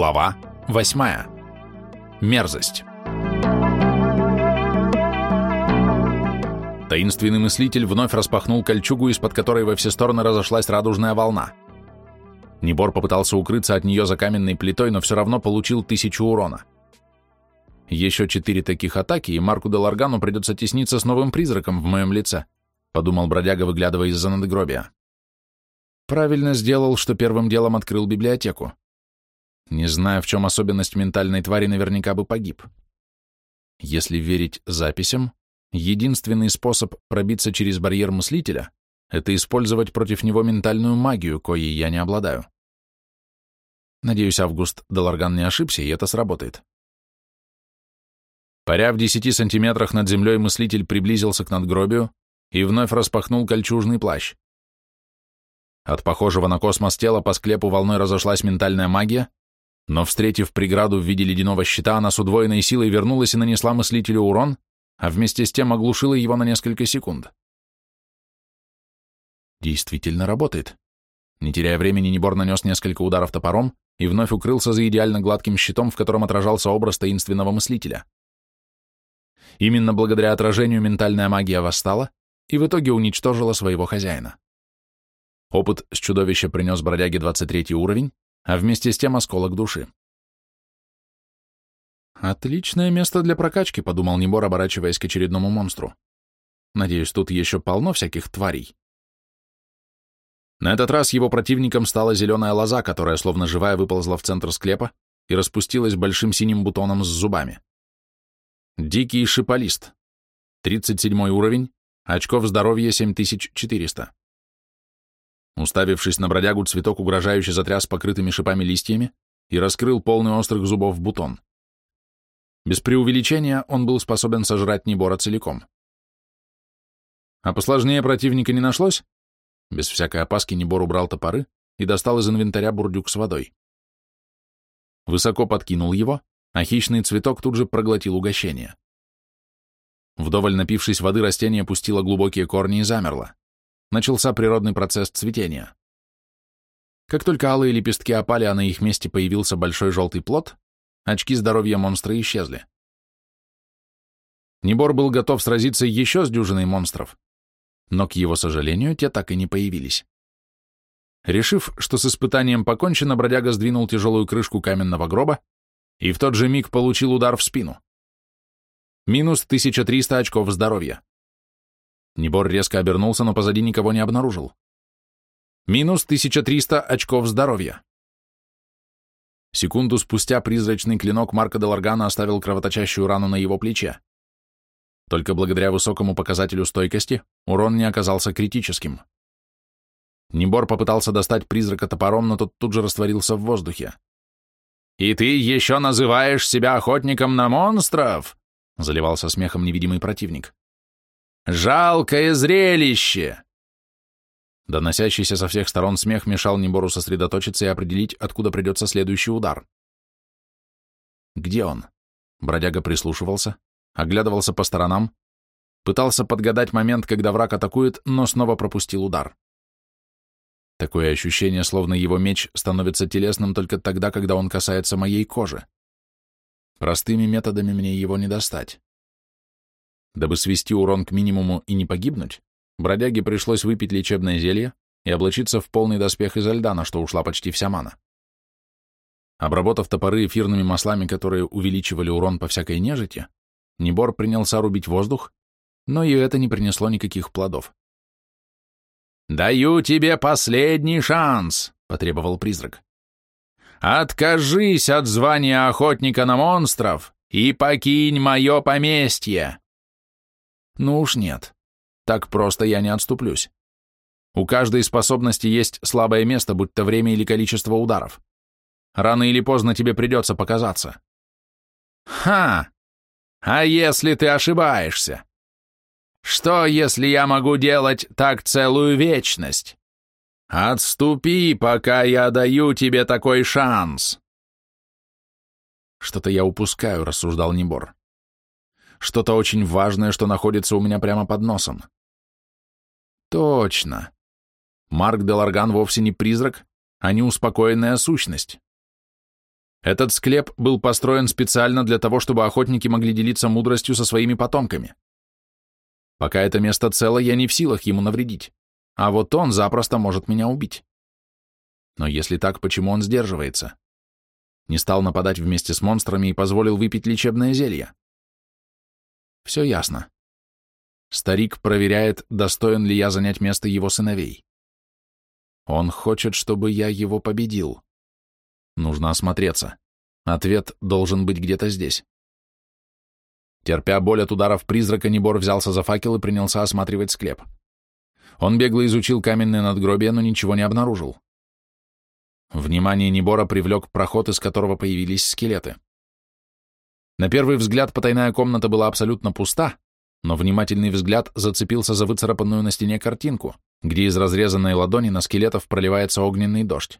Глава 8. Мерзость. Таинственный мыслитель вновь распахнул кольчугу, из-под которой во все стороны разошлась радужная волна. Небор попытался укрыться от нее за каменной плитой, но все равно получил тысячу урона. Еще четыре таких атаки, и Марку де Ларгану придется тесниться с новым призраком в моем лице, подумал бродяга, выглядывая из-за надгробия. Правильно сделал, что первым делом открыл библиотеку. Не зная, в чем особенность ментальной твари, наверняка бы погиб. Если верить записям, единственный способ пробиться через барьер мыслителя — это использовать против него ментальную магию, коей я не обладаю. Надеюсь, Август Деларган не ошибся, и это сработает. Паря в десяти сантиметрах над землей, мыслитель приблизился к надгробию и вновь распахнул кольчужный плащ. От похожего на космос тела по склепу волной разошлась ментальная магия, но, встретив преграду в виде ледяного щита, она с удвоенной силой вернулась и нанесла мыслителю урон, а вместе с тем оглушила его на несколько секунд. Действительно работает. Не теряя времени, Небор нанес несколько ударов топором и вновь укрылся за идеально гладким щитом, в котором отражался образ таинственного мыслителя. Именно благодаря отражению ментальная магия восстала и в итоге уничтожила своего хозяина. Опыт с чудовища принес бродяге 23 уровень, а вместе с тем осколок души. «Отличное место для прокачки», — подумал Небор, оборачиваясь к очередному монстру. «Надеюсь, тут еще полно всяких тварей». На этот раз его противником стала зеленая лоза, которая словно живая выползла в центр склепа и распустилась большим синим бутоном с зубами. Дикий шиполист. 37 уровень, очков здоровья 7400. Уставившись на бродягу, цветок угрожающе затряс покрытыми шипами листьями и раскрыл полный острых зубов бутон. Без преувеличения он был способен сожрать Небора целиком. А посложнее противника не нашлось? Без всякой опаски Небор убрал топоры и достал из инвентаря бурдюк с водой. Высоко подкинул его, а хищный цветок тут же проглотил угощение. Вдоволь напившись воды, растение пустило глубокие корни и замерло начался природный процесс цветения. Как только алые лепестки опали, а на их месте появился большой желтый плод, очки здоровья монстра исчезли. Небор был готов сразиться еще с дюжиной монстров, но, к его сожалению, те так и не появились. Решив, что с испытанием покончено, бродяга сдвинул тяжелую крышку каменного гроба и в тот же миг получил удар в спину. Минус 1300 очков здоровья. Небор резко обернулся, но позади никого не обнаружил. Минус 1300 очков здоровья. Секунду спустя призрачный клинок Марка де Ларгана оставил кровоточащую рану на его плече. Только благодаря высокому показателю стойкости урон не оказался критическим. Небор попытался достать призрака топором, но тот тут же растворился в воздухе. «И ты еще называешь себя охотником на монстров?» заливался смехом невидимый противник. Жалкое зрелище!» Доносящийся со всех сторон смех мешал Небору сосредоточиться и определить, откуда придется следующий удар. Где он? Бродяга прислушивался, оглядывался по сторонам, пытался подгадать момент, когда враг атакует, но снова пропустил удар. Такое ощущение, словно его меч становится телесным только тогда, когда он касается моей кожи. Простыми методами мне его не достать. Дабы свести урон к минимуму и не погибнуть, бродяге пришлось выпить лечебное зелье и облачиться в полный доспех изо льда, на что ушла почти вся мана. Обработав топоры эфирными маслами, которые увеличивали урон по всякой нежити, Небор принялся рубить воздух, но и это не принесло никаких плодов. «Даю тебе последний шанс», — потребовал призрак. «Откажись от звания охотника на монстров и покинь мое поместье!» Ну уж нет. Так просто я не отступлюсь. У каждой способности есть слабое место, будь то время или количество ударов. Рано или поздно тебе придется показаться. Ха! А если ты ошибаешься? Что, если я могу делать так целую вечность? Отступи, пока я даю тебе такой шанс. Что-то я упускаю, рассуждал Небор что-то очень важное, что находится у меня прямо под носом. Точно. Марк де Ларган вовсе не призрак, а неуспокоенная сущность. Этот склеп был построен специально для того, чтобы охотники могли делиться мудростью со своими потомками. Пока это место цело, я не в силах ему навредить, а вот он запросто может меня убить. Но если так, почему он сдерживается? Не стал нападать вместе с монстрами и позволил выпить лечебное зелье. Все ясно. Старик проверяет, достоин ли я занять место его сыновей. Он хочет, чтобы я его победил. Нужно осмотреться. Ответ должен быть где-то здесь. Терпя боль от ударов призрака, Небор взялся за факел и принялся осматривать склеп. Он бегло изучил каменное надгробие, но ничего не обнаружил. Внимание Небора привлек проход, из которого появились скелеты. На первый взгляд потайная комната была абсолютно пуста, но внимательный взгляд зацепился за выцарапанную на стене картинку, где из разрезанной ладони на скелетов проливается огненный дождь.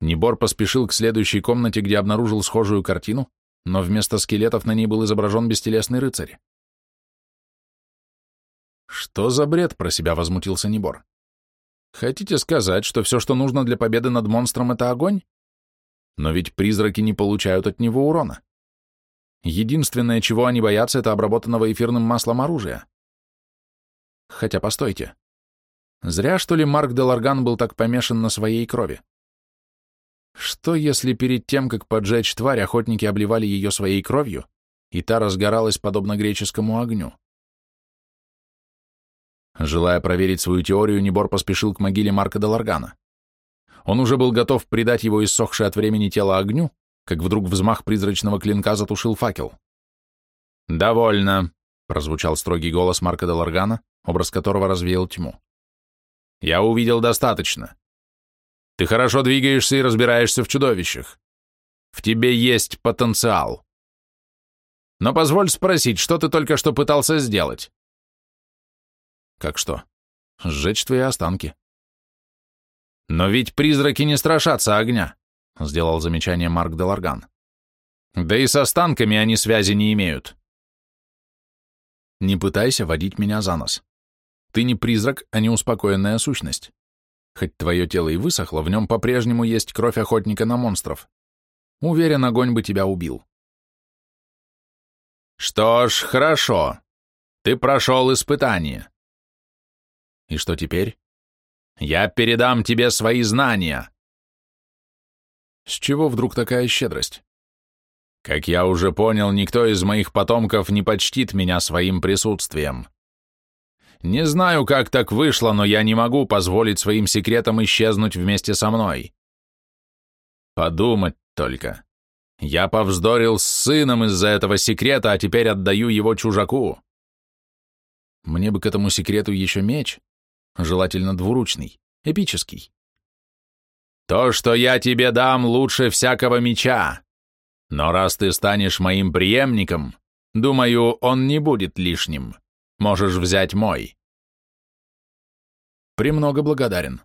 Небор поспешил к следующей комнате, где обнаружил схожую картину, но вместо скелетов на ней был изображен бестелесный рыцарь. «Что за бред?» — про себя возмутился Небор. «Хотите сказать, что все, что нужно для победы над монстром, — это огонь? Но ведь призраки не получают от него урона. Единственное, чего они боятся, это обработанного эфирным маслом оружия. Хотя, постойте. Зря, что ли, Марк де Ларган был так помешан на своей крови? Что, если перед тем, как поджечь тварь, охотники обливали ее своей кровью, и та разгоралась подобно греческому огню? Желая проверить свою теорию, Небор поспешил к могиле Марка де Ларгана. Он уже был готов предать его иссохшее от времени тело огню, как вдруг взмах призрачного клинка затушил факел. «Довольно», — прозвучал строгий голос Марка де Ларгана, образ которого развеял тьму. «Я увидел достаточно. Ты хорошо двигаешься и разбираешься в чудовищах. В тебе есть потенциал. Но позволь спросить, что ты только что пытался сделать? Как что? Сжечь твои останки. Но ведь призраки не страшатся огня, сделал замечание Марк де Ларган. Да и с останками они связи не имеют. Не пытайся водить меня за нос. Ты не призрак, а неуспокоенная сущность. Хоть твое тело и высохло, в нем по-прежнему есть кровь охотника на монстров. Уверен, огонь бы тебя убил. Что ж, хорошо. Ты прошел испытание. И что теперь? Я передам тебе свои знания. С чего вдруг такая щедрость? Как я уже понял, никто из моих потомков не почтит меня своим присутствием. Не знаю, как так вышло, но я не могу позволить своим секретам исчезнуть вместе со мной. Подумать только. Я повздорил с сыном из-за этого секрета, а теперь отдаю его чужаку. Мне бы к этому секрету еще меч, желательно двуручный, эпический. То, что я тебе дам, лучше всякого меча. Но раз ты станешь моим преемником, думаю, он не будет лишним. Можешь взять мой. Премного благодарен.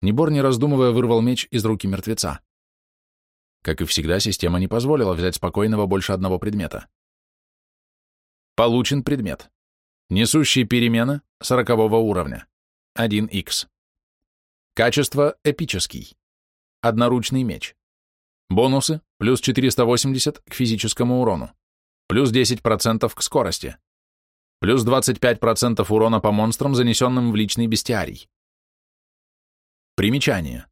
Небор, не раздумывая, вырвал меч из руки мертвеца. Как и всегда, система не позволила взять спокойного больше одного предмета. Получен предмет. Несущий перемены сорокового уровня. 1х. Качество эпический. Одноручный меч. Бонусы плюс 480 к физическому урону. Плюс 10% к скорости плюс 25% урона по монстрам, занесенным в личный бестиарий. Примечание.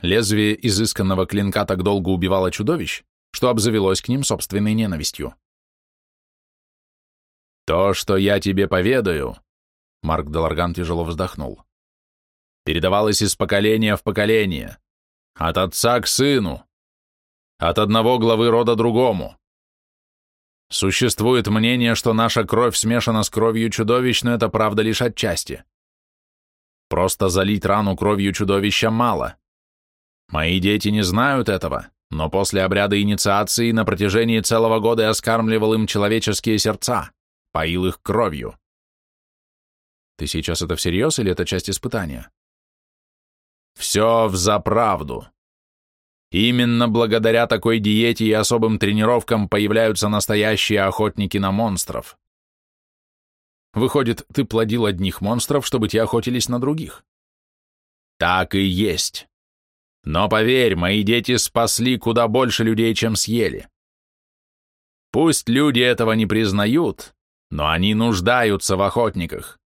Лезвие изысканного клинка так долго убивало чудовищ, что обзавелось к ним собственной ненавистью. «То, что я тебе поведаю», — Марк Деларган тяжело вздохнул, — «передавалось из поколения в поколение, от отца к сыну, от одного главы рода другому. Существует мнение, что наша кровь смешана с кровью чудовищ, но это правда лишь отчасти. Просто залить рану кровью чудовища мало. Мои дети не знают этого, но после обряда инициации на протяжении целого года я скармливал им человеческие сердца, поил их кровью. Ты сейчас это всерьез или это часть испытания? Все взаправду. Именно благодаря такой диете и особым тренировкам появляются настоящие охотники на монстров. Выходит, ты плодил одних монстров, чтобы те охотились на других. Так и есть. Но поверь, мои дети спасли куда больше людей, чем съели. Пусть люди этого не признают, но они нуждаются в охотниках.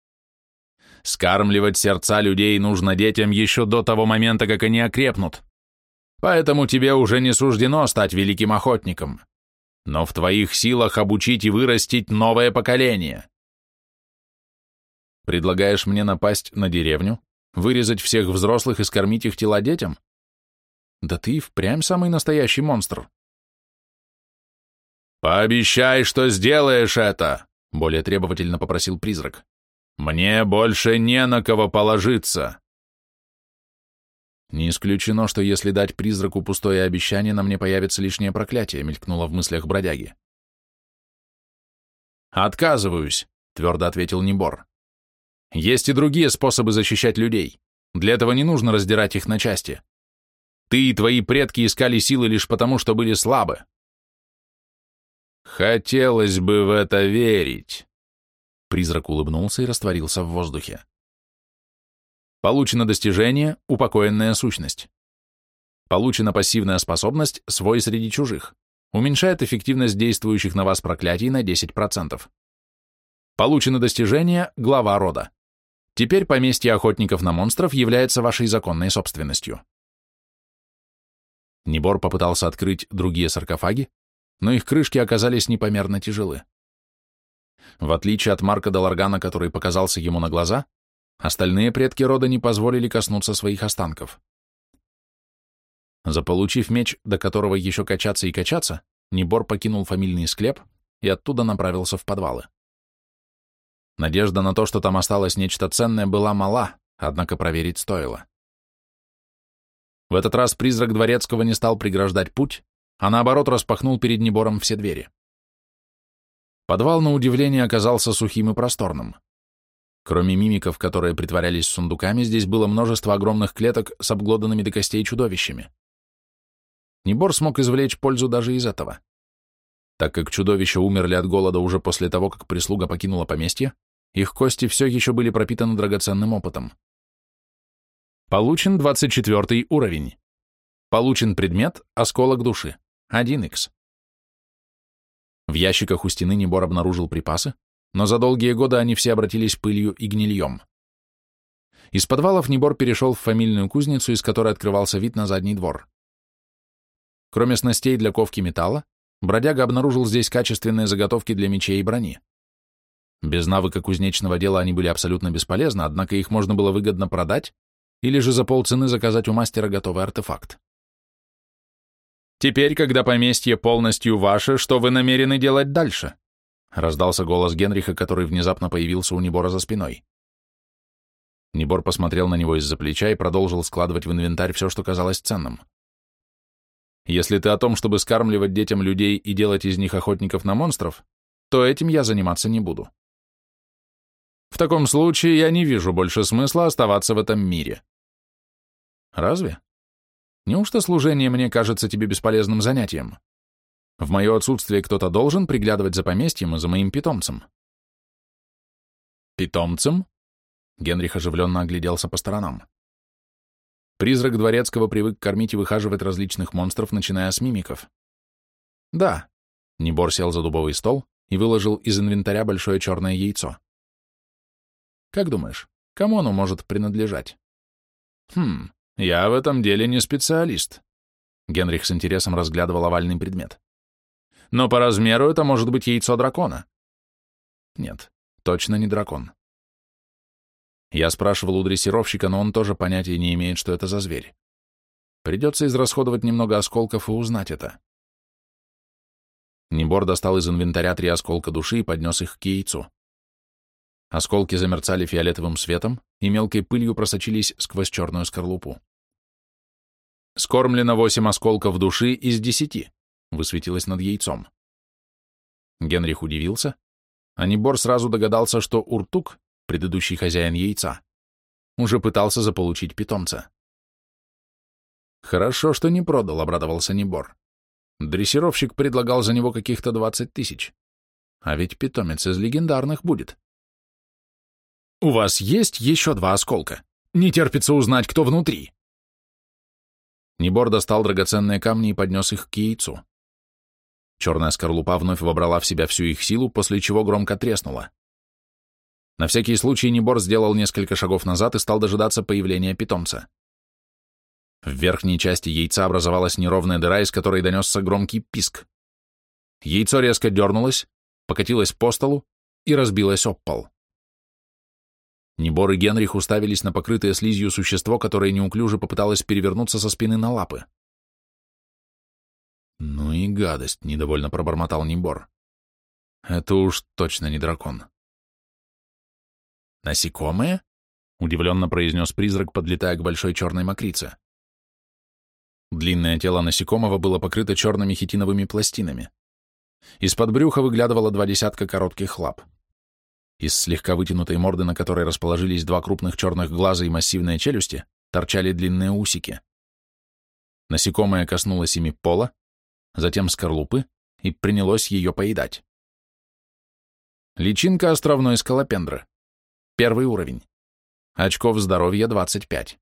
Скармливать сердца людей нужно детям еще до того момента, как они окрепнут. Поэтому тебе уже не суждено стать великим охотником. Но в твоих силах обучить и вырастить новое поколение. Предлагаешь мне напасть на деревню, вырезать всех взрослых и скормить их тела детям? Да ты впрямь самый настоящий монстр. «Пообещай, что сделаешь это!» — более требовательно попросил призрак. «Мне больше не на кого положиться!» «Не исключено, что если дать призраку пустое обещание, на мне появится лишнее проклятие», — мелькнуло в мыслях бродяги. «Отказываюсь», — твердо ответил Небор. «Есть и другие способы защищать людей. Для этого не нужно раздирать их на части. Ты и твои предки искали силы лишь потому, что были слабы. Хотелось бы в это верить. Призрак улыбнулся и растворился в воздухе. Получено достижение «Упокоенная сущность». Получена пассивная способность «Свой среди чужих». Уменьшает эффективность действующих на вас проклятий на 10%. Получено достижение «Глава рода». Теперь поместье охотников на монстров является вашей законной собственностью. Небор попытался открыть другие саркофаги, но их крышки оказались непомерно тяжелы. В отличие от Марка Даларгана, который показался ему на глаза, остальные предки рода не позволили коснуться своих останков. Заполучив меч, до которого еще качаться и качаться, Небор покинул фамильный склеп и оттуда направился в подвалы. Надежда на то, что там осталось нечто ценное, была мала, однако проверить стоило. В этот раз призрак Дворецкого не стал преграждать путь, а наоборот распахнул перед Небором все двери. Подвал, на удивление, оказался сухим и просторным. Кроме мимиков, которые притворялись сундуками, здесь было множество огромных клеток с обглоданными до костей чудовищами. Небор смог извлечь пользу даже из этого. Так как чудовища умерли от голода уже после того, как прислуга покинула поместье, их кости все еще были пропитаны драгоценным опытом. Получен 24 уровень. Получен предмет «Осколок души». 1х. В ящиках у стены Небор обнаружил припасы, но за долгие годы они все обратились пылью и гнильем. Из подвалов Небор перешел в фамильную кузницу, из которой открывался вид на задний двор. Кроме снастей для ковки металла, бродяга обнаружил здесь качественные заготовки для мечей и брони. Без навыка кузнечного дела они были абсолютно бесполезны, однако их можно было выгодно продать или же за полцены заказать у мастера готовый артефакт. «Теперь, когда поместье полностью ваше, что вы намерены делать дальше?» раздался голос Генриха, который внезапно появился у Небора за спиной. Небор посмотрел на него из-за плеча и продолжил складывать в инвентарь все, что казалось ценным. «Если ты о том, чтобы скармливать детям людей и делать из них охотников на монстров, то этим я заниматься не буду. В таком случае я не вижу больше смысла оставаться в этом мире. Разве? Неужто служение мне кажется тебе бесполезным занятием? В мое отсутствие кто-то должен приглядывать за поместьем и за моим питомцем. Питомцем? Генрих оживленно огляделся по сторонам. Призрак Дворецкого привык кормить и выхаживать различных монстров, начиная с мимиков. Да. Небор сел за дубовый стол и выложил из инвентаря большое черное яйцо. Как думаешь, кому оно может принадлежать? Хм, я в этом деле не специалист. Генрих с интересом разглядывал овальный предмет. Но по размеру это может быть яйцо дракона. Нет, точно не дракон. Я спрашивал у дрессировщика, но он тоже понятия не имеет, что это за зверь. Придется израсходовать немного осколков и узнать это. Небор достал из инвентаря три осколка души и поднес их к яйцу. Осколки замерцали фиолетовым светом и мелкой пылью просочились сквозь черную скорлупу. «Скормлено восемь осколков души из десяти», — высветилось над яйцом. Генрих удивился, а Небор сразу догадался, что Уртук, предыдущий хозяин яйца, уже пытался заполучить питомца. «Хорошо, что не продал», — обрадовался Небор. Дрессировщик предлагал за него каких-то двадцать тысяч. А ведь питомец из легендарных будет. «У вас есть еще два осколка? Не терпится узнать, кто внутри». Небор достал драгоценные камни и поднес их к яйцу. Черная скорлупа вновь вобрала в себя всю их силу, после чего громко треснула. На всякий случай Небор сделал несколько шагов назад и стал дожидаться появления питомца. В верхней части яйца образовалась неровная дыра, из которой донесся громкий писк. Яйцо резко дернулось, покатилось по столу и разбилось об пол. Небор и Генрих уставились на покрытое слизью существо, которое неуклюже попыталось перевернуться со спины на лапы. «Ну и гадость», — недовольно пробормотал Небор. «Это уж точно не дракон». «Насекомые?» — удивленно произнес призрак, подлетая к большой черной мокрице. Длинное тело насекомого было покрыто черными хитиновыми пластинами. Из-под брюха выглядывало два десятка коротких лап. Из слегка вытянутой морды, на которой расположились два крупных черных глаза и массивные челюсти, торчали длинные усики. Насекомое коснулось ими пола, затем скорлупы и принялось ее поедать. Личинка островной скалопендры. Первый уровень. Очков здоровья 25.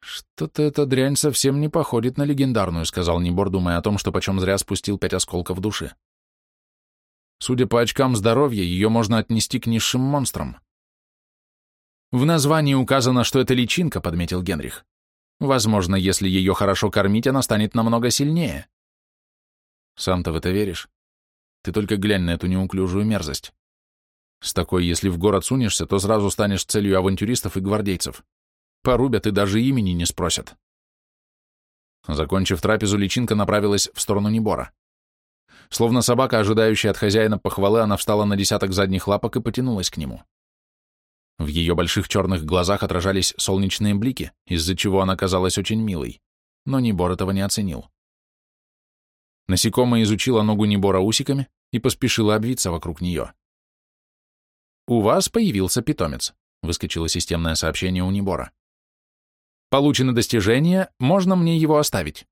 «Что-то эта дрянь совсем не походит на легендарную», — сказал Небор, думая о том, что почем зря спустил пять осколков души. Судя по очкам здоровья, ее можно отнести к низшим монстрам. «В названии указано, что это личинка», — подметил Генрих. «Возможно, если ее хорошо кормить, она станет намного сильнее». «Сам-то в это веришь? Ты только глянь на эту неуклюжую мерзость. С такой, если в город сунешься, то сразу станешь целью авантюристов и гвардейцев. Порубят и даже имени не спросят. Закончив трапезу, личинка направилась в сторону Небора. Словно собака, ожидающая от хозяина похвалы, она встала на десяток задних лапок и потянулась к нему. В ее больших черных глазах отражались солнечные блики, из-за чего она казалась очень милой, но Небор этого не оценил. Насекомое изучило ногу Небора усиками и поспешило обвиться вокруг нее. «У вас появился питомец», — выскочило системное сообщение у Небора. Получено достижение, можно мне его оставить.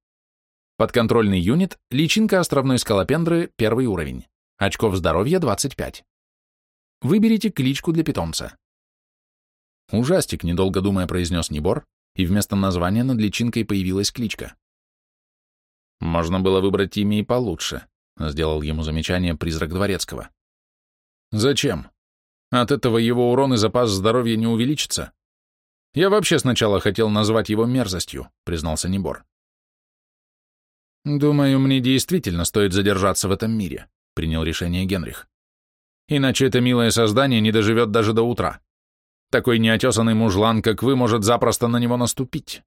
Подконтрольный юнит, личинка островной скалопендры, первый уровень. Очков здоровья 25. Выберите кличку для питомца. Ужастик, недолго думая, произнес Небор, и вместо названия над личинкой появилась кличка. Можно было выбрать имя и получше, сделал ему замечание призрак Дворецкого. Зачем? От этого его урон и запас здоровья не увеличится. Я вообще сначала хотел назвать его мерзостью, признался Небор. Думаю, мне действительно стоит задержаться в этом мире, принял решение Генрих. Иначе это милое создание не доживет даже до утра. Такой неотесанный мужлан, как вы, может запросто на него наступить.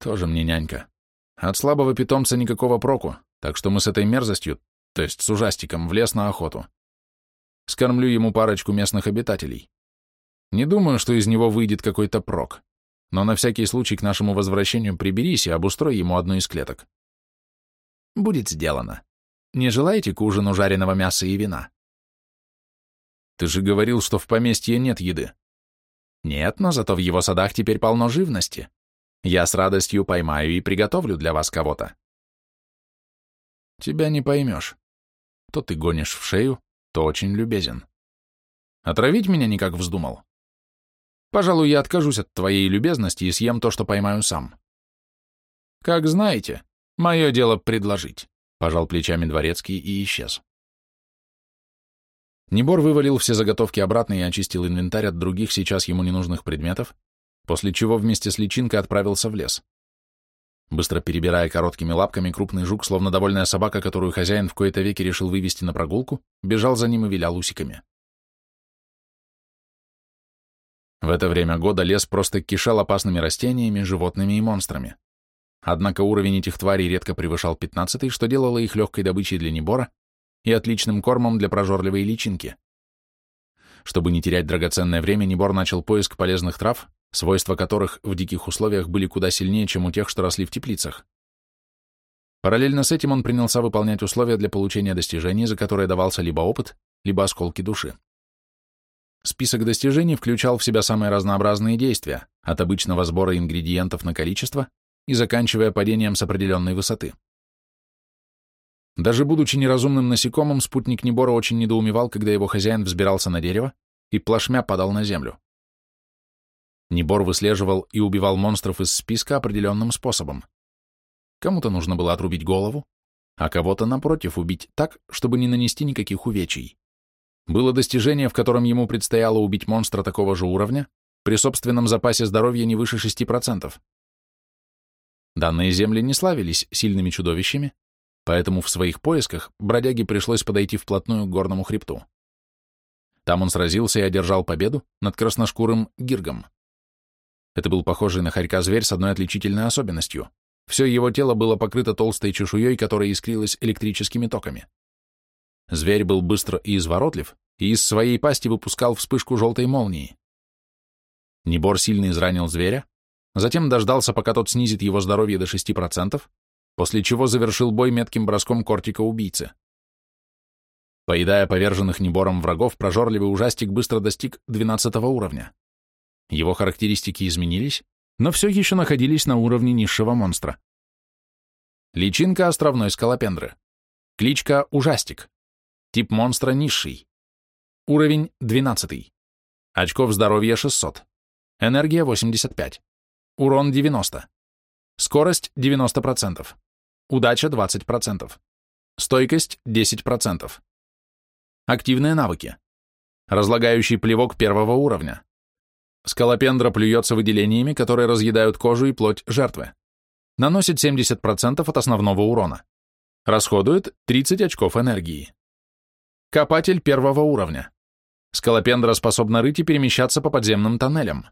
Тоже мне нянька. От слабого питомца никакого проку, так что мы с этой мерзостью, то есть с ужастиком, в лес на охоту. Скормлю ему парочку местных обитателей. Не думаю, что из него выйдет какой-то прок, но на всякий случай к нашему возвращению приберись и обустрой ему одну из клеток. Будет сделано. Не желаете к ужину жареного мяса и вина? Ты же говорил, что в поместье нет еды. Нет, но зато в его садах теперь полно живности. Я с радостью поймаю и приготовлю для вас кого-то. Тебя не поймешь. То ты гонишь в шею, то очень любезен. Отравить меня никак вздумал? Пожалуй, я откажусь от твоей любезности и съем то, что поймаю сам. Как знаете, мое дело предложить, пожал плечами дворецкий и исчез. Небор вывалил все заготовки обратно и очистил инвентарь от других сейчас ему ненужных предметов, после чего вместе с личинкой отправился в лес. Быстро перебирая короткими лапками, крупный жук, словно довольная собака, которую хозяин в кои-то веки решил вывести на прогулку, бежал за ним и вилял усиками. В это время года лес просто кишел опасными растениями, животными и монстрами. Однако уровень этих тварей редко превышал 15 что делало их легкой добычей для небора и отличным кормом для прожорливой личинки. Чтобы не терять драгоценное время, Небор начал поиск полезных трав, свойства которых в диких условиях были куда сильнее, чем у тех, что росли в теплицах. Параллельно с этим он принялся выполнять условия для получения достижений, за которые давался либо опыт, либо осколки души. Список достижений включал в себя самые разнообразные действия, от обычного сбора ингредиентов на количество и заканчивая падением с определенной высоты. Даже будучи неразумным насекомым, спутник Небора очень недоумевал, когда его хозяин взбирался на дерево и плашмя падал на землю. Небор выслеживал и убивал монстров из списка определенным способом. Кому-то нужно было отрубить голову, а кого-то, напротив, убить так, чтобы не нанести никаких увечий. Было достижение, в котором ему предстояло убить монстра такого же уровня, при собственном запасе здоровья не выше 6%. Данные земли не славились сильными чудовищами, поэтому в своих поисках бродяге пришлось подойти вплотную к горному хребту. Там он сразился и одержал победу над красношкурым Гиргом. Это был похожий на хорька зверь с одной отличительной особенностью. Все его тело было покрыто толстой чешуей, которая искрилась электрическими токами. Зверь был быстро и изворотлив, и из своей пасти выпускал вспышку желтой молнии. Небор сильно изранил зверя, затем дождался, пока тот снизит его здоровье до 6%, после чего завершил бой метким броском кортика-убийцы. Поедая поверженных Небором врагов, прожорливый ужастик быстро достиг 12 уровня. Его характеристики изменились, но все еще находились на уровне низшего монстра. Личинка островной скалопендры. Кличка Ужастик. Тип монстра низший. Уровень 12. Очков здоровья 600. Энергия 85. Урон 90. Скорость 90%. Удача 20%. Стойкость 10%. Активные навыки. Разлагающий плевок первого уровня. Скалопендра плюется выделениями, которые разъедают кожу и плоть жертвы. Наносит 70% от основного урона. Расходует 30 очков энергии. Копатель первого уровня. Скалопендра способна рыть и перемещаться по подземным тоннелям.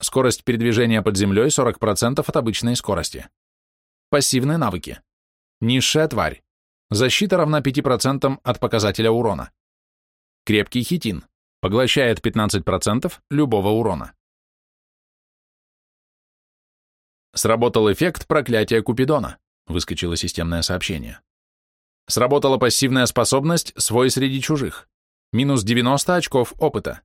Скорость передвижения под землей 40% от обычной скорости. Пассивные навыки. Низшая тварь. Защита равна 5% от показателя урона. Крепкий хитин. Поглощает 15% любого урона. Сработал эффект проклятия Купидона, выскочило системное сообщение. Сработала пассивная способность «Свой среди чужих». Минус 90 очков опыта.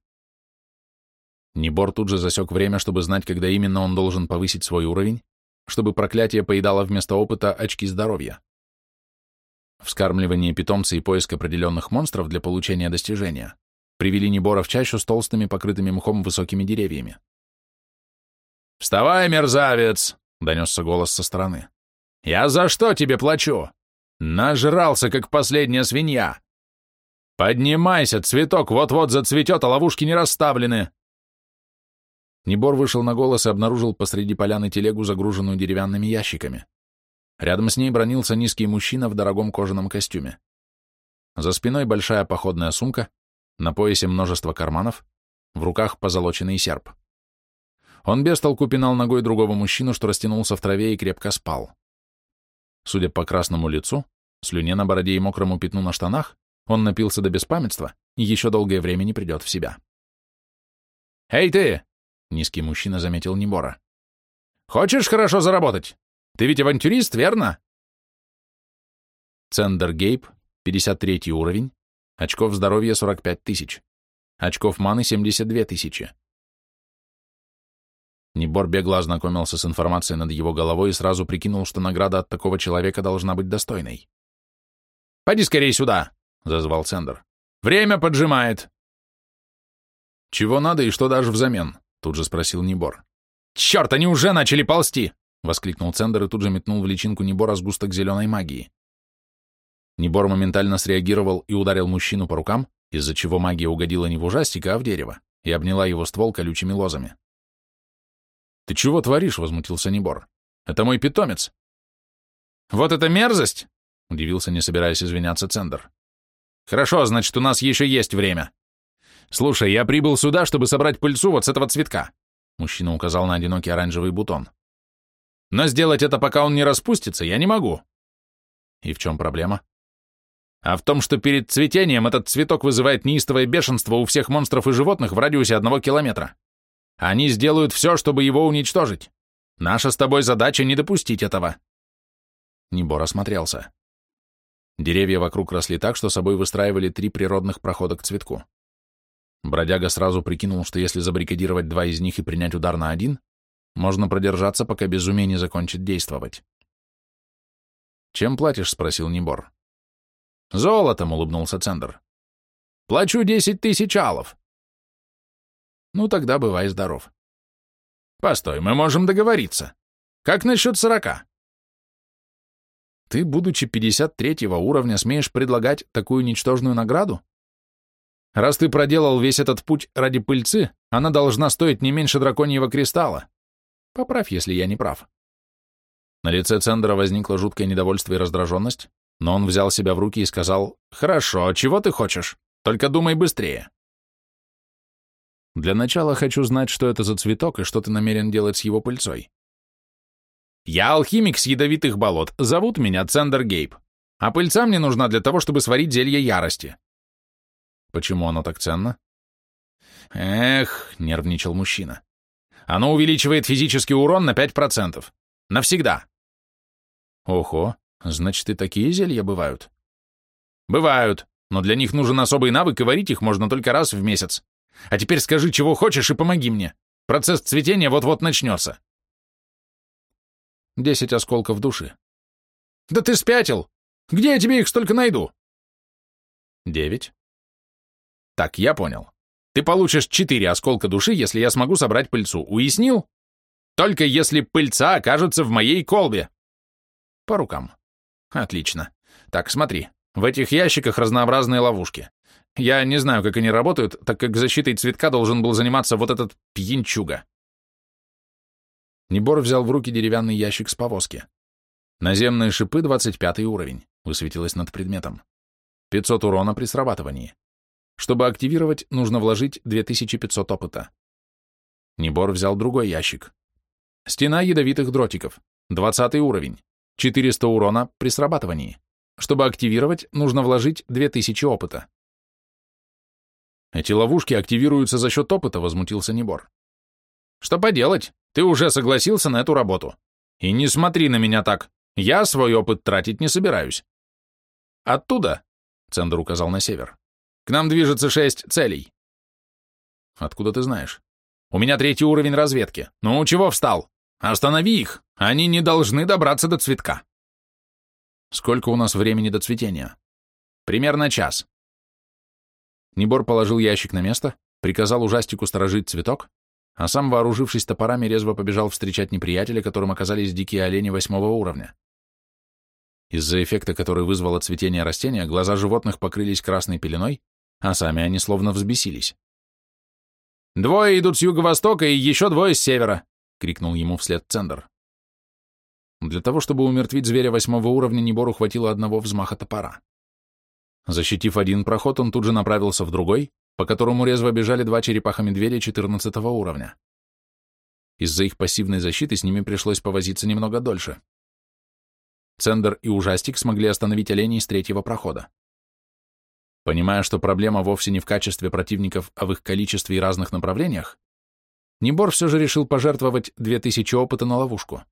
Небор тут же засек время, чтобы знать, когда именно он должен повысить свой уровень, чтобы проклятие поедало вместо опыта очки здоровья. Вскармливание питомца и поиск определенных монстров для получения достижения привели Небора в чащу с толстыми, покрытыми мхом высокими деревьями. «Вставай, мерзавец!» — донесся голос со стороны. «Я за что тебе плачу? Нажрался, как последняя свинья! Поднимайся, цветок вот-вот зацветет, а ловушки не расставлены!» Небор вышел на голос и обнаружил посреди поляны телегу, загруженную деревянными ящиками. Рядом с ней бронился низкий мужчина в дорогом кожаном костюме. За спиной большая походная сумка, на поясе множество карманов, в руках позолоченный серп. Он без толку пинал ногой другого мужчину, что растянулся в траве и крепко спал. Судя по красному лицу, слюне на бороде и мокрому пятну на штанах, он напился до беспамятства и еще долгое время не придет в себя. «Эй ты!» — низкий мужчина заметил Небора. «Хочешь хорошо заработать? Ты ведь авантюрист, верно?» Цендер Гейб, 53 уровень, Очков здоровья 45 тысяч. Очков маны 72 тысячи. Небор бегло ознакомился с информацией над его головой и сразу прикинул, что награда от такого человека должна быть достойной. «Пойди скорее сюда!» — зазвал Сендер. «Время поджимает!» «Чего надо и что даже взамен?» — тут же спросил Небор. «Черт, они уже начали ползти!» — воскликнул Цендер и тут же метнул в личинку Небора сгусток зеленой магии. Небор моментально среагировал и ударил мужчину по рукам, из-за чего магия угодила не в ужастика, а в дерево, и обняла его ствол колючими лозами. «Ты чего творишь?» — возмутился Небор. «Это мой питомец». «Вот это мерзость!» — удивился, не собираясь извиняться Цендер. «Хорошо, значит, у нас еще есть время. Слушай, я прибыл сюда, чтобы собрать пыльцу вот с этого цветка». Мужчина указал на одинокий оранжевый бутон. «Но сделать это, пока он не распустится, я не могу». «И в чем проблема?» а в том, что перед цветением этот цветок вызывает неистовое бешенство у всех монстров и животных в радиусе одного километра. Они сделают все, чтобы его уничтожить. Наша с тобой задача не допустить этого. Небор осмотрелся. Деревья вокруг росли так, что собой выстраивали три природных прохода к цветку. Бродяга сразу прикинул, что если забаррикадировать два из них и принять удар на один, можно продержаться, пока безумие не закончит действовать. «Чем платишь?» — спросил Небор. Золотом, улыбнулся Цендер. Плачу десять тысяч алов. Ну, тогда бывай здоров. Постой, мы можем договориться. Как насчет сорока? Ты, будучи 53 уровня, смеешь предлагать такую ничтожную награду? Раз ты проделал весь этот путь ради пыльцы, она должна стоить не меньше драконьего кристалла. Поправь, если я не прав. На лице Цендера возникло жуткое недовольство и раздраженность, но он взял себя в руки и сказал, «Хорошо, чего ты хочешь? Только думай быстрее». Для начала хочу знать, что это за цветок и что ты намерен делать с его пыльцой. Я алхимик с ядовитых болот, зовут меня Цендер Гейб, а пыльца мне нужна для того, чтобы сварить зелье ярости. Почему оно так ценно? Эх, нервничал мужчина. Оно увеличивает физический урон на 5%. Навсегда. Ого, значит и такие зелья бывают? Бывают, но для них нужен особый навык, и варить их можно только раз в месяц. А теперь скажи, чего хочешь, и помоги мне. Процесс цветения вот-вот начнется. Десять осколков души. Да ты спятил! Где я тебе их столько найду? Девять. Так, я понял. Ты получишь четыре осколка души, если я смогу собрать пыльцу. Уяснил? Только если пыльца окажется в моей колбе. По рукам. Отлично. Так, смотри. В этих ящиках разнообразные ловушки. Я не знаю, как они работают, так как защитой цветка должен был заниматься вот этот пьянчуга. Небор взял в руки деревянный ящик с повозки. Наземные шипы, 25 уровень, высветилось над предметом. 500 урона при срабатывании. Чтобы активировать, нужно вложить 2500 опыта. Небор взял другой ящик. Стена ядовитых дротиков, 20 уровень, 400 урона при срабатывании. Чтобы активировать, нужно вложить 2000 опыта. Эти ловушки активируются за счет опыта, возмутился Небор. Что поделать? Ты уже согласился на эту работу. И не смотри на меня так. Я свой опыт тратить не собираюсь. Оттуда, Цендер указал на север, к нам движется шесть целей. Откуда ты знаешь? У меня третий уровень разведки. Ну, чего встал? Останови их. Они не должны добраться до цветка. Сколько у нас времени до цветения? Примерно час. Небор положил ящик на место, приказал ужастику сторожить цветок, а сам, вооружившись топорами, резво побежал встречать неприятеля, которым оказались дикие олени восьмого уровня. Из-за эффекта, который вызвало цветение растения, глаза животных покрылись красной пеленой, а сами они словно взбесились. «Двое идут с юго-востока и еще двое с севера!» — крикнул ему вслед Цендер. Для того, чтобы умертвить зверя восьмого уровня, Небору хватило одного взмаха топора. Защитив один проход, он тут же направился в другой, по которому резво бежали два черепаха-медведя 14 уровня. Из-за их пассивной защиты с ними пришлось повозиться немного дольше. Цендер и Ужастик смогли остановить оленей с третьего прохода. Понимая, что проблема вовсе не в качестве противников, а в их количестве и разных направлениях, Небор все же решил пожертвовать 2000 опыта на ловушку.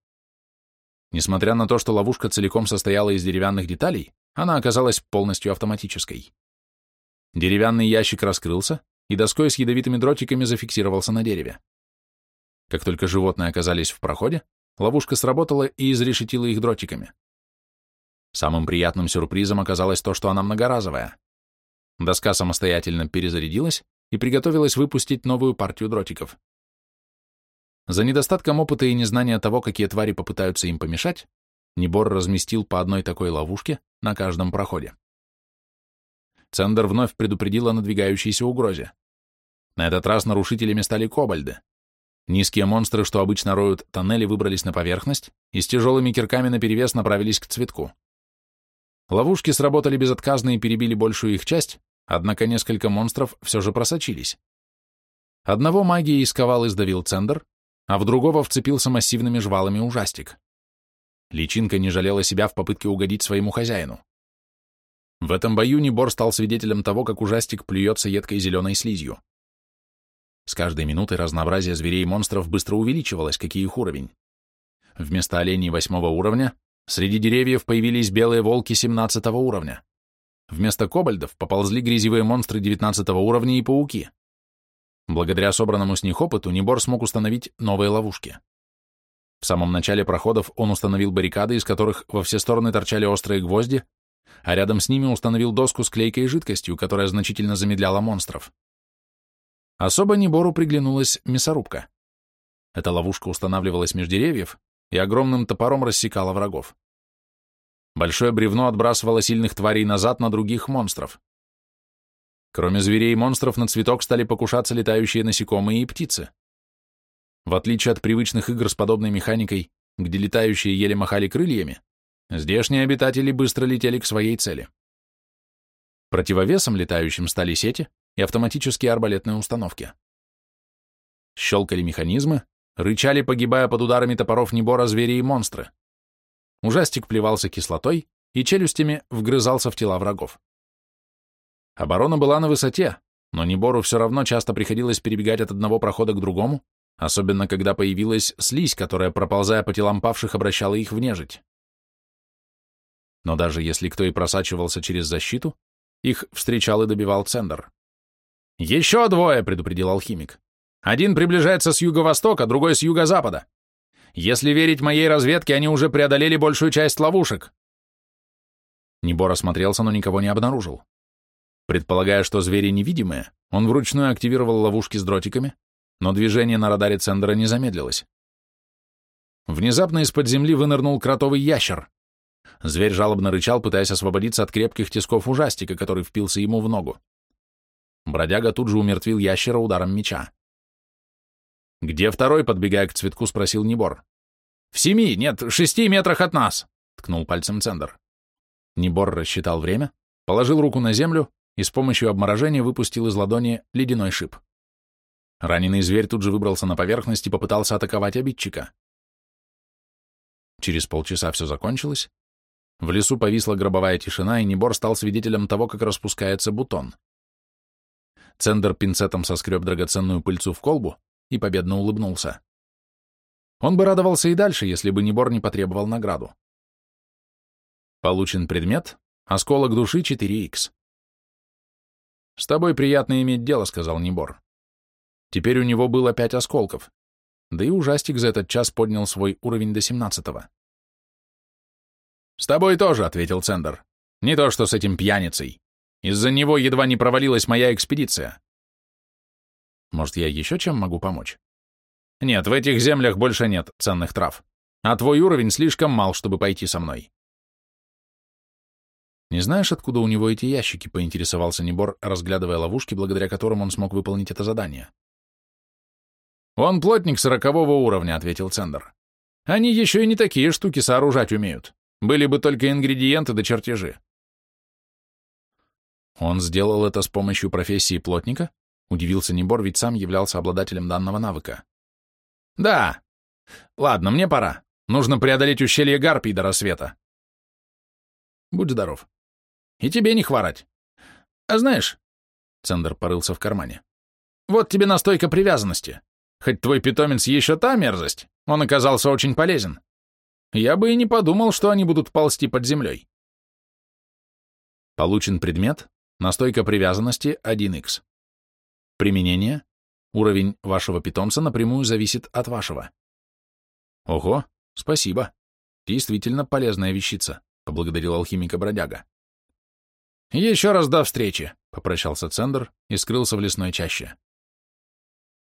Несмотря на то, что ловушка целиком состояла из деревянных деталей, она оказалась полностью автоматической. Деревянный ящик раскрылся, и доской с ядовитыми дротиками зафиксировался на дереве. Как только животные оказались в проходе, ловушка сработала и изрешетила их дротиками. Самым приятным сюрпризом оказалось то, что она многоразовая. Доска самостоятельно перезарядилась и приготовилась выпустить новую партию дротиков. За недостатком опыта и незнания того, какие твари попытаются им помешать, Небор разместил по одной такой ловушке на каждом проходе. Цендер вновь предупредил о надвигающейся угрозе. На этот раз нарушителями стали кобальды. Низкие монстры, что обычно роют тоннели, выбрались на поверхность и с тяжелыми кирками наперевес направились к цветку. Ловушки сработали безотказно и перебили большую их часть, однако несколько монстров все же просочились. Одного магией сковал и сдавил Цендер, а в другого вцепился массивными жвалами ужастик. Личинка не жалела себя в попытке угодить своему хозяину. В этом бою Небор стал свидетелем того, как ужастик плюется едкой зеленой слизью. С каждой минутой разнообразие зверей и монстров быстро увеличивалось, какие их уровень. Вместо оленей восьмого уровня среди деревьев появились белые волки семнадцатого уровня. Вместо кобальдов поползли грязевые монстры девятнадцатого уровня и пауки. Благодаря собранному с них опыту Небор смог установить новые ловушки. В самом начале проходов он установил баррикады, из которых во все стороны торчали острые гвозди, а рядом с ними установил доску с клейкой жидкостью, которая значительно замедляла монстров. Особо Небору приглянулась мясорубка. Эта ловушка устанавливалась меж деревьев и огромным топором рассекала врагов. Большое бревно отбрасывало сильных тварей назад на других монстров. Кроме зверей и монстров, на цветок стали покушаться летающие насекомые и птицы. В отличие от привычных игр с подобной механикой, где летающие еле махали крыльями, здешние обитатели быстро летели к своей цели. Противовесом летающим стали сети и автоматические арбалетные установки. Щелкали механизмы, рычали, погибая под ударами топоров Небора звери и монстры. Ужастик плевался кислотой и челюстями вгрызался в тела врагов. Оборона была на высоте, но Небору все равно часто приходилось перебегать от одного прохода к другому, особенно когда появилась слизь, которая, проползая по телам павших, обращала их в нежить. Но даже если кто и просачивался через защиту, их встречал и добивал Цендер. «Еще двое!» — предупредил алхимик. «Один приближается с юго-востока, другой с юго-запада. Если верить моей разведке, они уже преодолели большую часть ловушек». Небор осмотрелся, но никого не обнаружил. Предполагая, что звери невидимые, он вручную активировал ловушки с дротиками, но движение на радаре Цендера не замедлилось. Внезапно из-под земли вынырнул кротовый ящер. Зверь жалобно рычал, пытаясь освободиться от крепких тисков ужастика, который впился ему в ногу. Бродяга тут же умертвил ящера ударом меча. «Где второй?» — подбегая к цветку, спросил Небор. «В семи, нет, шести метрах от нас!» — ткнул пальцем Цендер. Небор рассчитал время, положил руку на землю и с помощью обморожения выпустил из ладони ледяной шип. Раненый зверь тут же выбрался на поверхность и попытался атаковать обидчика. Через полчаса все закончилось. В лесу повисла гробовая тишина, и Небор стал свидетелем того, как распускается бутон. Цендер пинцетом соскреб драгоценную пыльцу в колбу и победно улыбнулся. Он бы радовался и дальше, если бы Небор не потребовал награду. Получен предмет, осколок души 4х. «С тобой приятно иметь дело», — сказал Небор. Теперь у него было пять осколков, да и ужастик за этот час поднял свой уровень до семнадцатого. «С тобой тоже», — ответил Цендер. «Не то, что с этим пьяницей. Из-за него едва не провалилась моя экспедиция». «Может, я еще чем могу помочь?» «Нет, в этих землях больше нет ценных трав, а твой уровень слишком мал, чтобы пойти со мной». «Не знаешь, откуда у него эти ящики?» — поинтересовался Небор, разглядывая ловушки, благодаря которым он смог выполнить это задание. «Он плотник сорокового уровня», — ответил Цендер. «Они еще и не такие штуки сооружать умеют. Были бы только ингредиенты да чертежи». «Он сделал это с помощью профессии плотника?» — удивился Небор, ведь сам являлся обладателем данного навыка. «Да. Ладно, мне пора. Нужно преодолеть ущелье Гарпий до рассвета». «Будь здоров. И тебе не хворать. А знаешь...» — Цендер порылся в кармане. «Вот тебе настойка привязанности. Хоть твой питомец еще та мерзость, он оказался очень полезен. Я бы и не подумал, что они будут ползти под землей. Получен предмет, настойка привязанности 1х. Применение, уровень вашего питомца напрямую зависит от вашего. Ого, спасибо. Действительно полезная вещица, поблагодарил алхимика бродяга. Еще раз до встречи, попрощался Цендер и скрылся в лесной чаще.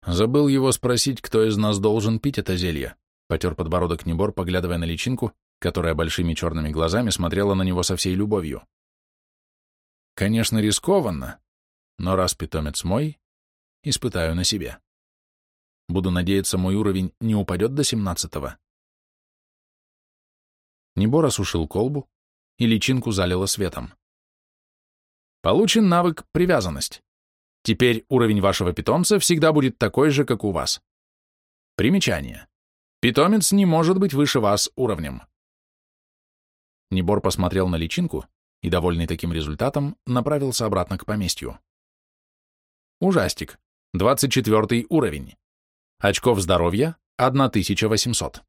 Забыл его спросить, кто из нас должен пить это зелье. Потер подбородок Небор, поглядывая на личинку, которая большими черными глазами смотрела на него со всей любовью. Конечно, рискованно, но раз питомец мой, испытаю на себе. Буду надеяться, мой уровень не упадет до семнадцатого. Небор осушил колбу, и личинку залило светом. Получен навык «Привязанность». Теперь уровень вашего питомца всегда будет такой же, как у вас. Примечание. Питомец не может быть выше вас уровнем. Небор посмотрел на личинку и, довольный таким результатом, направился обратно к поместью. Ужастик. 24 уровень. Очков здоровья — 1800.